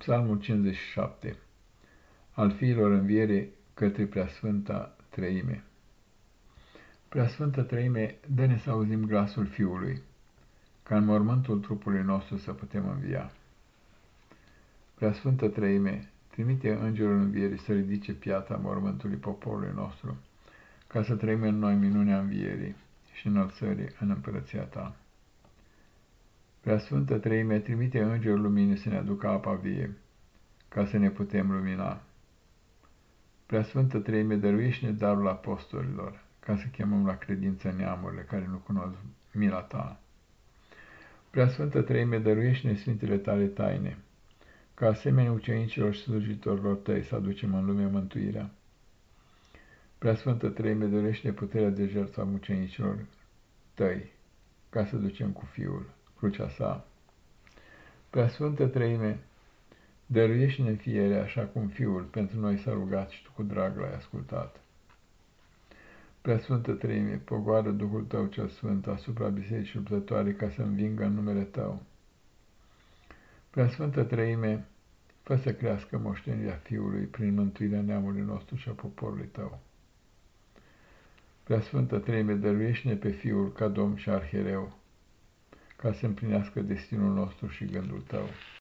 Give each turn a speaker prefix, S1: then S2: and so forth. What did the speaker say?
S1: Psalmul 57 Al fiilor înviere către Preasfânta Trăime Preasfântă Trăime, dă-ne să auzim glasul Fiului, ca în mormântul trupului nostru să putem învia. Preasfântă Trăime, trimite Îngerul Învierii să ridice piata mormântului poporului nostru, ca să trăim în noi minunea învierii și înălțării în împărăția ta. Preasfântă Treime, trimite Îngerul Luminii să ne aducă apa vie, ca să ne putem lumina. Preasfântă Treime, dăruiește-ne darul apostolilor, ca să chemăm la credință neamurile care nu cunosc mila ta. Preasfântă Treime, dăruiește-ne Sfintele tale taine, ca asemenea ucenicilor și slujitorilor tăi să aducem în lume mântuirea. Preasfântă Treime, dăruiește puterea de jertfa mucenicilor tăi, ca să ducem cu Fiul crucea sa. Preasfântă Trăime, dăruiește-ne fiere așa cum Fiul pentru noi s-a rugat și tu cu drag l-ai ascultat. Preasfântă Trăime, pogoară Duhul Tău cel Sfânt asupra bisericii luptătoare ca să învingă în numele Tău. Preasfântă Trăime, fă să crească moștenirea Fiului prin mântuirea neamului nostru și a poporului Tău. Preasfântă Treime, dăruiește-ne pe Fiul ca Domn și Arhereu, ca să împlinească destinul nostru și gândul tău.